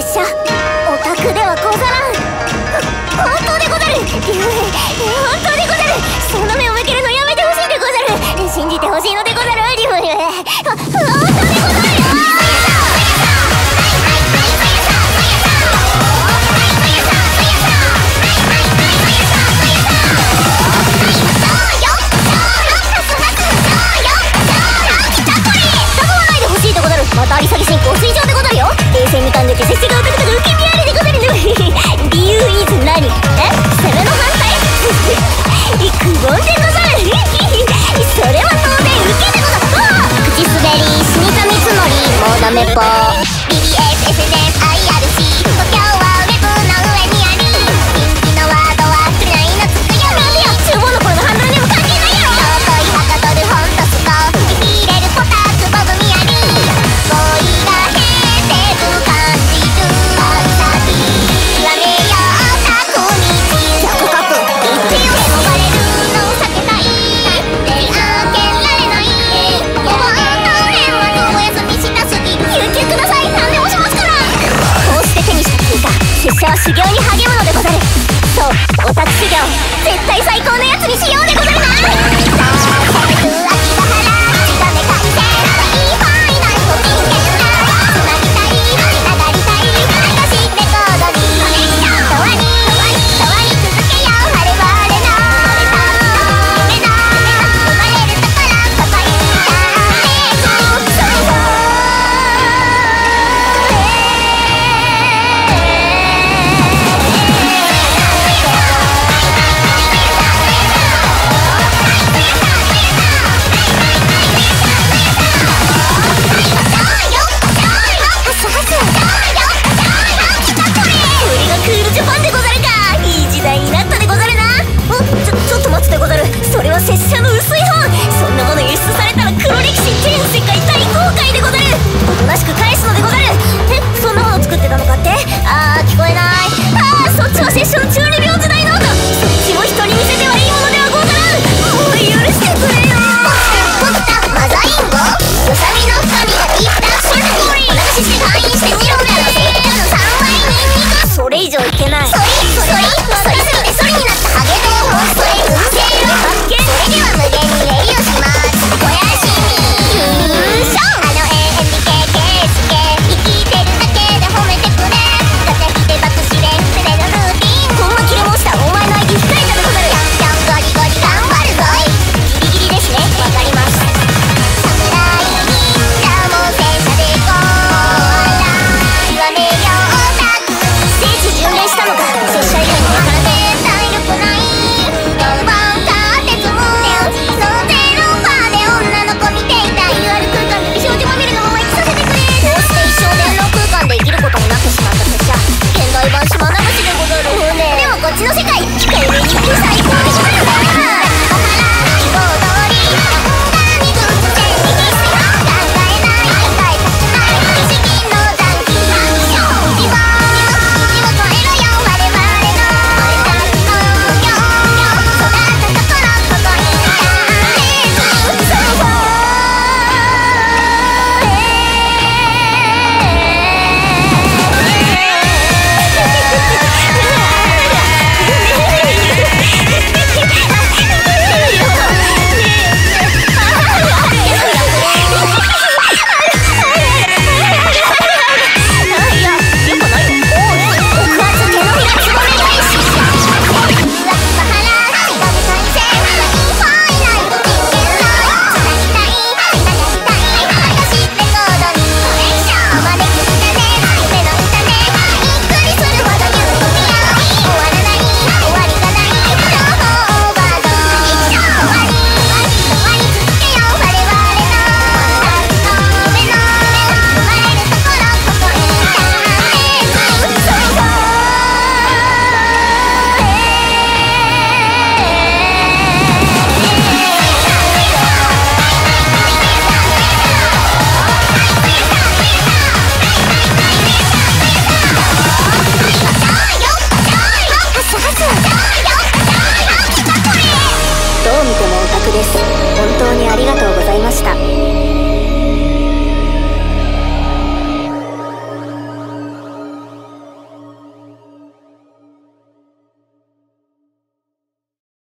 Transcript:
拙者オタクではござらん。本当でござる。本当でござる。その目修行に励むのでござる。そうオタク修行絶対最高のやつにしようね。いけない。